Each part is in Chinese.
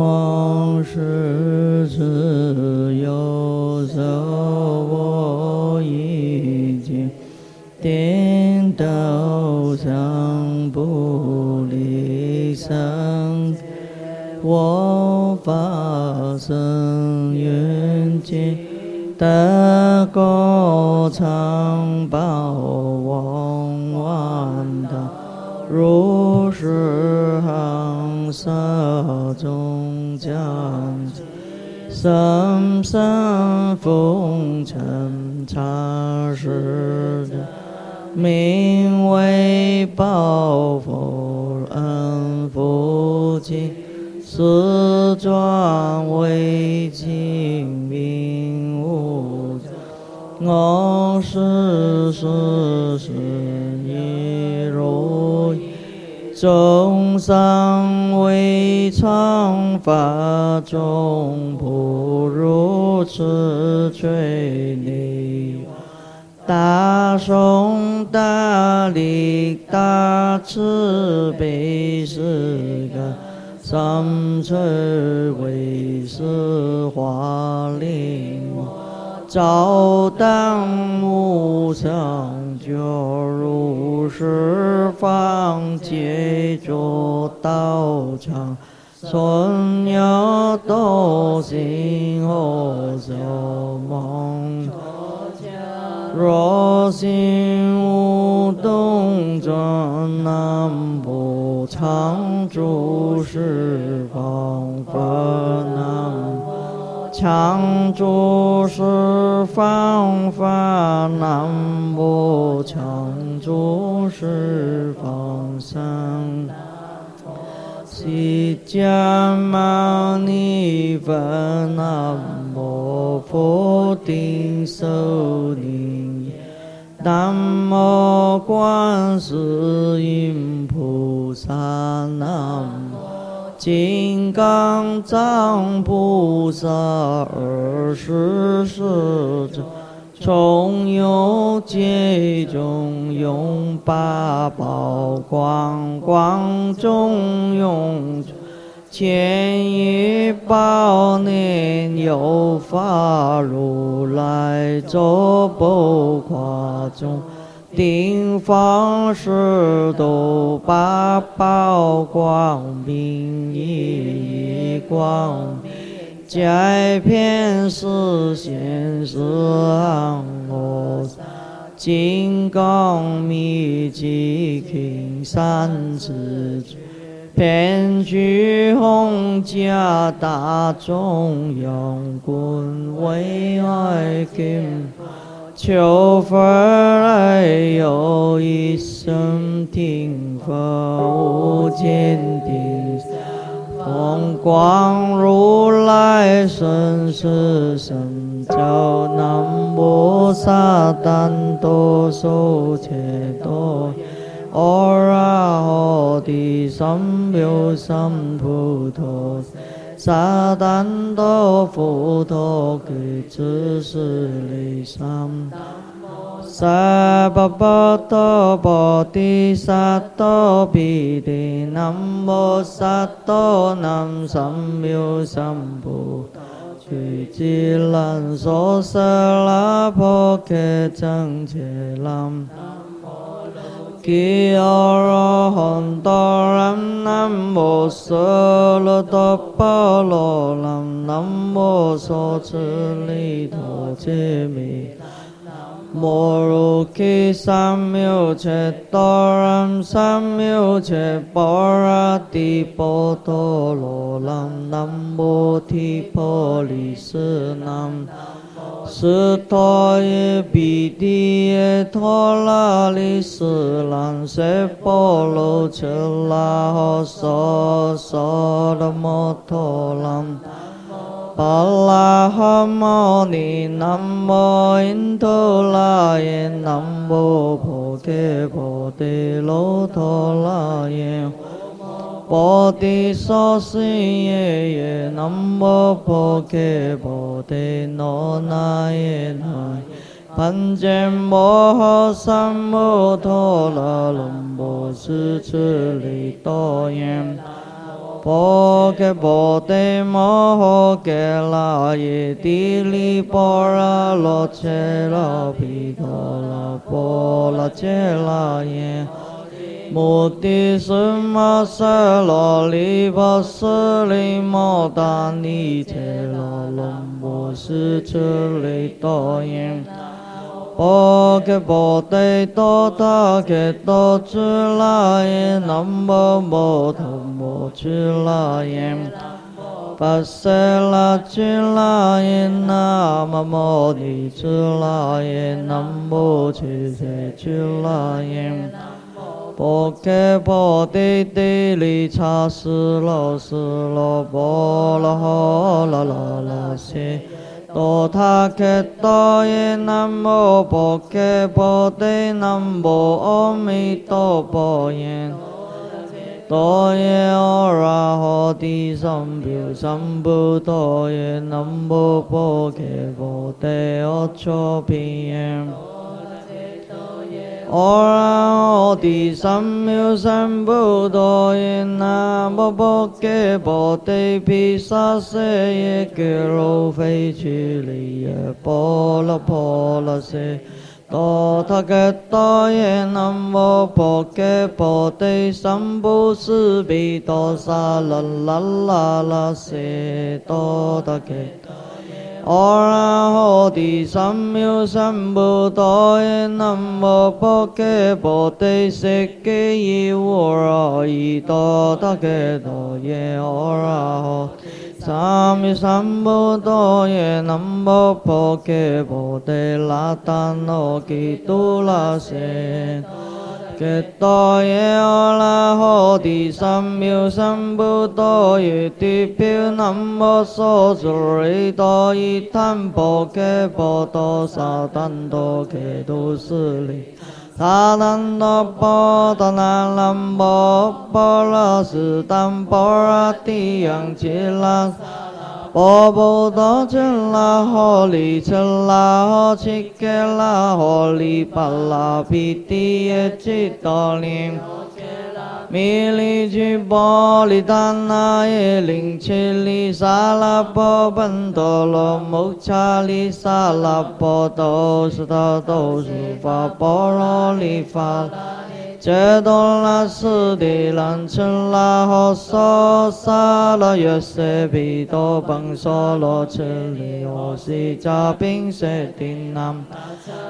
좋아 常时名为报佛恩福尽，四转为尽名无我是是是。众生为乘法众，不如持垂力。大雄大力，大慈悲，是个三乘为是华林，照当无上。犹如十方结住道场，存有道心何所忙？若心无动转，南无常住十方佛。常住十方法，南无常住十方僧。南无释迦牟尼佛，南无佛顶首楞。南无观世音菩萨，南无。金刚藏菩萨二十四尊，从有界中有八宝，光光中用千余宝莲，有法如来，诸宝华中。顶方士都八宝光明一光，皆遍是现世安，金刚密集群三之，遍具宏大众，用棍为爱金方。求佛来佑一生听佛无间地，弘光如来顺时神咒，南无萨旦多受且多。阿耨多罗三藐三菩提。撒旦多佛陀给知识离三。sa ba ba to bo ti sa to bi di nam mô sa to nam sam miêu sam bu chư chi lan so sa la po ke chang che lam nam คิอรหันตรัมนัมโมสลตปะโลลัมนัมโมโสชลิโทเจมิโมรุคิสัมมิวเชตรัมสัมมิวเชปรติปโตโลลัมนัมโมทิโพลิสนัม 斯陀耶比提耶陀罗利斯兰舍波罗切拉诃娑娑罗摩陀南巴拉哈摩尼南无因陀罗耶南无菩提菩提罗陀罗耶菩提萨埵耶耶南无菩提菩提罗那耶那盘犍摩诃萨摩陀罗龙波斯智利多耶波揭波提摩诃揭拉耶帝利波罗罗揭拉毗陀罗波罗揭拉耶摩帝释摩诃罗利波斯利摩达尼揭罗龙波斯智利多耶波揭波提多他揭多支那耶南无摩陀摩支那耶跋舍那支那耶南无摩尼支那耶南无揭揭支那耶波揭波提帝利察斯罗斯罗波罗诃罗罗罗悉多他揭多耶南无波揭波提南无阿弥陀佛耶多耶阿拉哈提三藐三菩提耶南无波揭波提阿阇毗耶阿拉哈提三藐三菩提耶南无波揭波提毗沙舍耶揭罗非拘利耶波罗波罗僧多他揭多耶阿拉哈提三藐三菩提耶南无波揭波提色揭耶乌拉伊多他揭多耶阿拉哈三藐三菩提耶南无波揭波提拉达那吉多拉舍揭多耶阿拉哈提三藐三菩提耶提毗南无梭祖利多伊坦波揭波多萨坦多揭多斯利。萨坦多波多那南波波罗斯坦波罗提扬吉拉。波波多切拉哈利切拉哈切揭拉哈利巴拉毗提耶吉多林。弥利居波利达那耶林切利萨拉波本多罗穆查利萨拉波多斯他多苏法波罗利法。揭多拉斯蒂兰切拉哈娑萨拉约瑟毗多邦娑罗切利欧西迦宾舍丁南。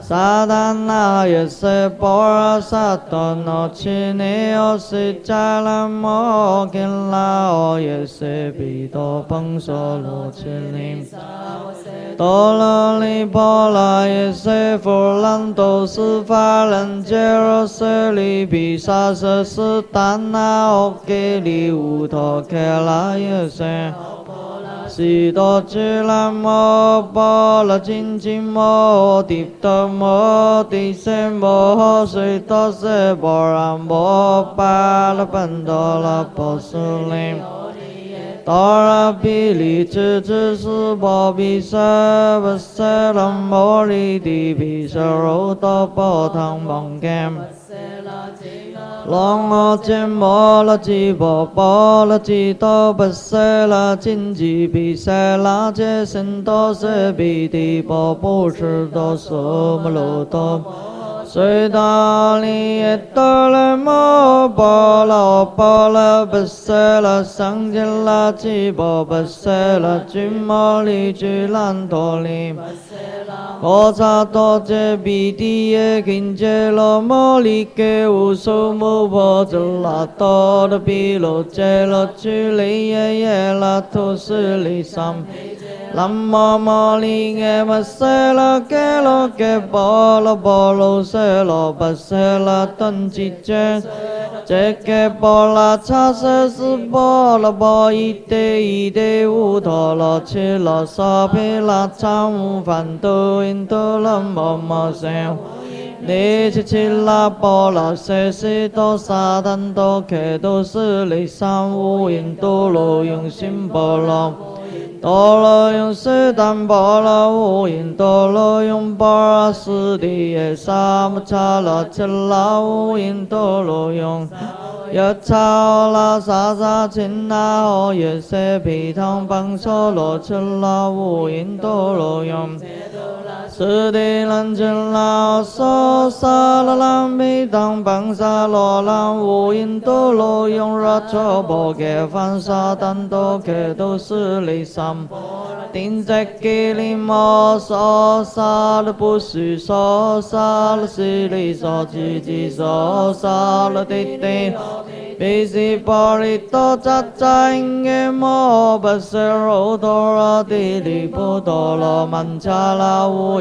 萨达那约瑟波罗萨多诺切尼欧西迦拉摩根拉欧约瑟毗多邦娑罗切利多罗利波拉耶瑟弗兰多斯法兰杰罗瑟利毗沙瑟斯坦那奥给利乌托克拉耶瑟。悉多智那摩波罗津津摩提多摩提瑟摩悉多瑟波罗摩巴罗班多罗波斯林。多拉毗利智智斯波毗舍波舍那摩利提毗舍罗多波唐蒙干。龙阿揭摩罗揭波波罗揭多波舍那金吉毗舍那揭森多舍毗提波波舍多娑摩罗多。随达利耶多勒摩巴拉巴拉巴塞拉桑杰拉吉波巴塞拉吉摩利吉兰多利。我查多杰比蒂耶金杰罗摩利给乌苏姆波泽拉多的比罗杰罗居里耶耶拉图斯里桑。南无摩尼耶摩塞拉给罗给波罗波罗塞罗巴塞拉顿吉杰，杰给波拉查塞斯波罗波伊德伊德乌陀罗切罗萨皮拉查乌梵多因多拉摩摩塞。尼切切拉波罗舍西多萨旦多克多斯利三乌因多罗用心哆罗。多罗用斯坦波罗乌因哆罗用波罗斯蒂耶萨姆查拉切拉乌因哆罗用耶查拉萨萨钦那诃耶舍毗汤邦娑罗切拉乌因哆罗用斯蒂兰切拉娑萨拉兰毗汤邦萨罗兰乌因多罗用热卓波给梵萨旦多克多斯利萨。定在吉里摩娑萨了不须娑萨了西里娑吉吉娑萨了地地。比西巴里多扎扎因耶摩巴塞罗多拉地里波多罗曼查拉乌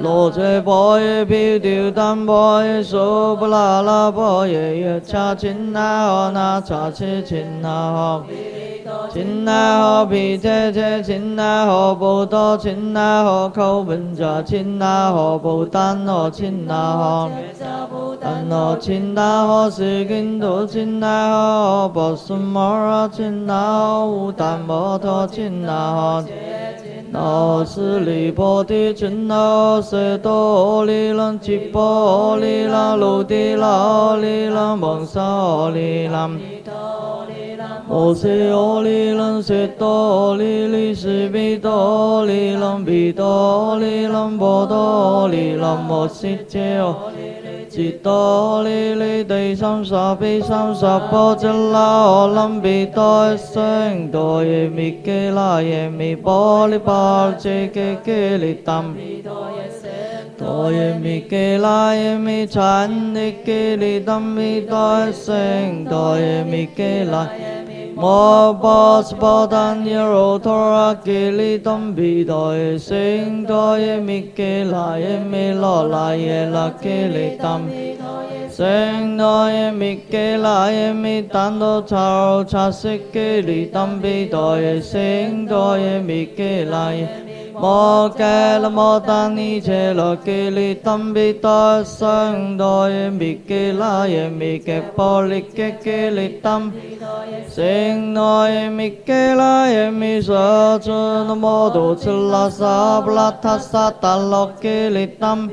罗切波耶毗丢檀波耶苏布拉拉波耶耶恰钦那诃那恰切钦那诃，钦那诃毗切切钦那诃波多钦那诃口本迦钦那诃波丹那钦那诃，丹那钦那诃斯金多钦那诃波苏摩罗钦那诃乌檀摩陀钦那诃。那是离波的真那是多里兰吉波里兰鲁地拉里兰蒙萨里兰。我是奥里兰是多里里是比多里兰比多里兰波多里兰莫西杰哦。จิ 悉哆哩哩地三十悲三十波遮拉我楞比多聲哆耶咪基拉耶咪波哩巴遮基基哩 tâm 哆耶咪基拉耶咪產哩基哩 tâm 咪多聲哆耶咪基拉耶摩巴斯巴丹耶罗托拉吉利东比代圣多耶米吉拉耶米罗拉耶拉吉利东圣多耶米吉拉耶米丹多查查色吉利东比代圣多耶米吉拉耶。la ye mi lo la ye la ke li tam sing do ye mi ke la ye mi tan do cha ro cha se ke li tam bi do ye sing do ye mi ke la ye mô kê la mô ta ni chê la kê li tâm bi ta sang đo ye mi kê la ye mi kê po li kê kê li tâm sinh no ye mi kê la ye mi sa chu na mô tu chư la sa la tha sa ta lo kê li tâm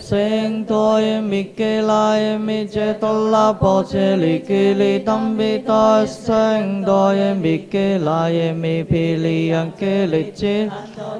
sinh to ye mi kê la ye mi chê to la po chê li kê li tâm bi ta sang đo ye mi kê la ye mi pi li yang kê li chê 萨拉切拉波提苏斯给里当比达圣多耶米给拉耶米拉切拉塞拉波拉给里当圣阿耶米给拉耶米阿罗汉给里当比达圣多耶米给拉耶米比达拉切给里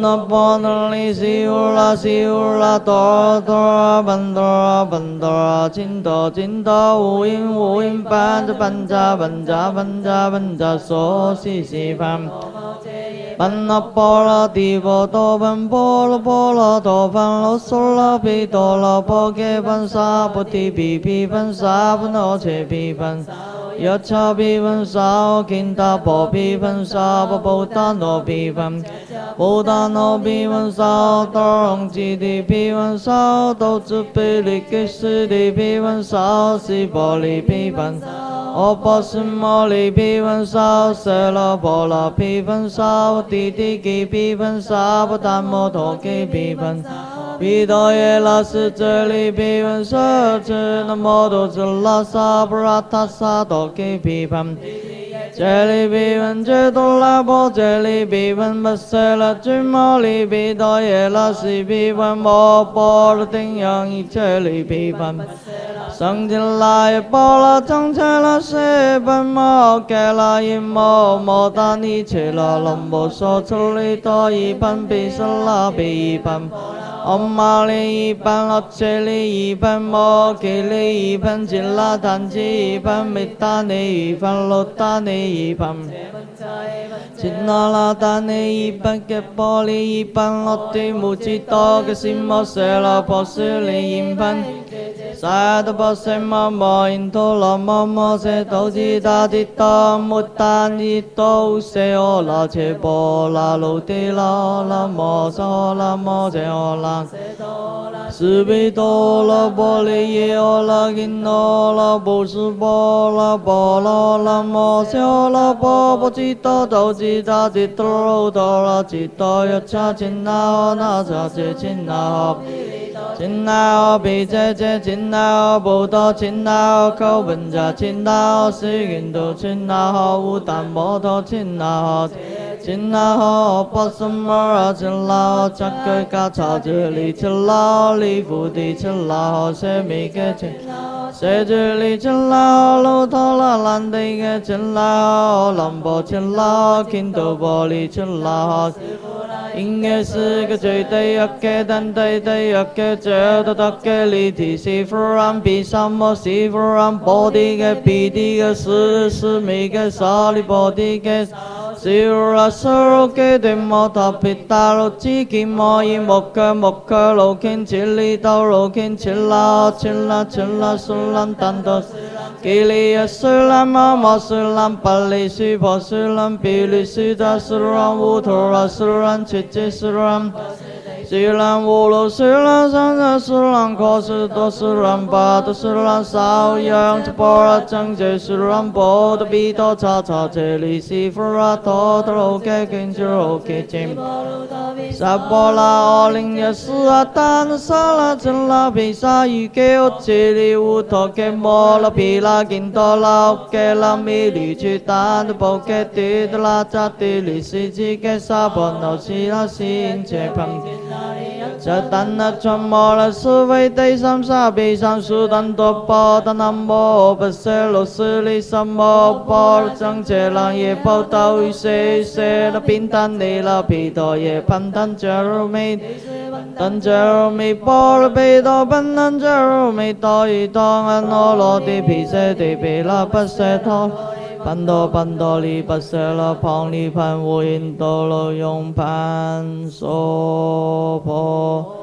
那波那利西乌拉西乌拉哆哆班哆班哆金哆金哆无因无因班扎班扎班扎班扎班扎嗦西西班。班那波罗提波多班波罗波罗多班罗梭罗毗多罗波揭班萨菩提毗毗班萨波那切毗班。ยะชาปิวันสาวกินตาปอปิวันสาวปปุตตานโนปิวันปุตตานโนปิวันสาวตองจิติปิวันสาวตจุปิลิกิสิติปิวันสาวสิบอลิปิวันอปัสมอลิปิวันสาวเสลาปอลาปิวันสาวติติกิปิวันสาวปตัมโมโทกิปิวัน 毗多耶那斯这里毗文舍智那摩多智拉萨布拉塔萨多给毗盘。这里毗文这多拉波这里毗文不舍拉智摩里毗多耶那斯毗文摩波罗定扬伊这里毗盘。上进来波拉张切拉舍本摩给拉伊摩摩达尼切拉龙摩梭出里多伊盘毗舍拉毗盘。嗡嘛呢叭咪吽呢叭摩揭呢叭揭拉檀揭叭咪达呢叭罗达呢叭。揭那拉达呢叭揭波呢叭罗提穆吉多揭西摩舍拉波舍呢叭。萨多波舍摩摩因陀罗摩摩舍多吉达吉多穆达尼多舍欧拉切波拉鲁提拉拉摩娑拉摩切欧拉。斯比多拉波利耶欧拉金诺拉波斯波拉波罗拉摩修拉波波吉多多吉达吉多多拉吉多耶恰金那那恰吉金那。亲那比姐姐，亲那不多，亲那口本家，亲那是印度，亲那无担摩托，亲那。亲那波什摩尔亲那扎克嘎查这里亲那里福地亲那舍米格亲舍这里亲那鲁托拉兰地格亲那兰波亲那金多波里亲那。应该是个最对一个，但对对一个，这都得个离题是弗然比什么是弗然波的个比的个是是每个沙里波的个。Sira saro ke de mo ta pita lo chi ki mo i mo ke mo ke lo ken chi li tao lo ken chi la chi la chi Kiliya su lan ma ma su lan pa li su pa su lan pi li su ta su ran wu to ra sula chi ji sula ran chi chi su ran 西兰乌鲁西兰三个西兰可是多西兰巴多西兰少阳这波拉正这西兰波的比多查查这里西弗拉多的罗给跟着罗给进。萨波拉奥林也是阿丹萨拉真拉比萨伊给我这里乌托给莫拉比拉金多拉给拉米里去丹的波给地的拉扎地里西吉给萨波诺西拉新切旁。这丹那传摩拉斯维地三沙比三苏丹多波达南摩不舍罗斯里三摩波张杰朗耶波道与谁谁那宾丹尼拉皮多耶潘丹加鲁米丹加鲁米波罗皮多潘丹加鲁米多伊当安诺罗地皮塞地皮拉不舍托。班多班多利巴舍罗旁利盘无因多罗用盘娑婆。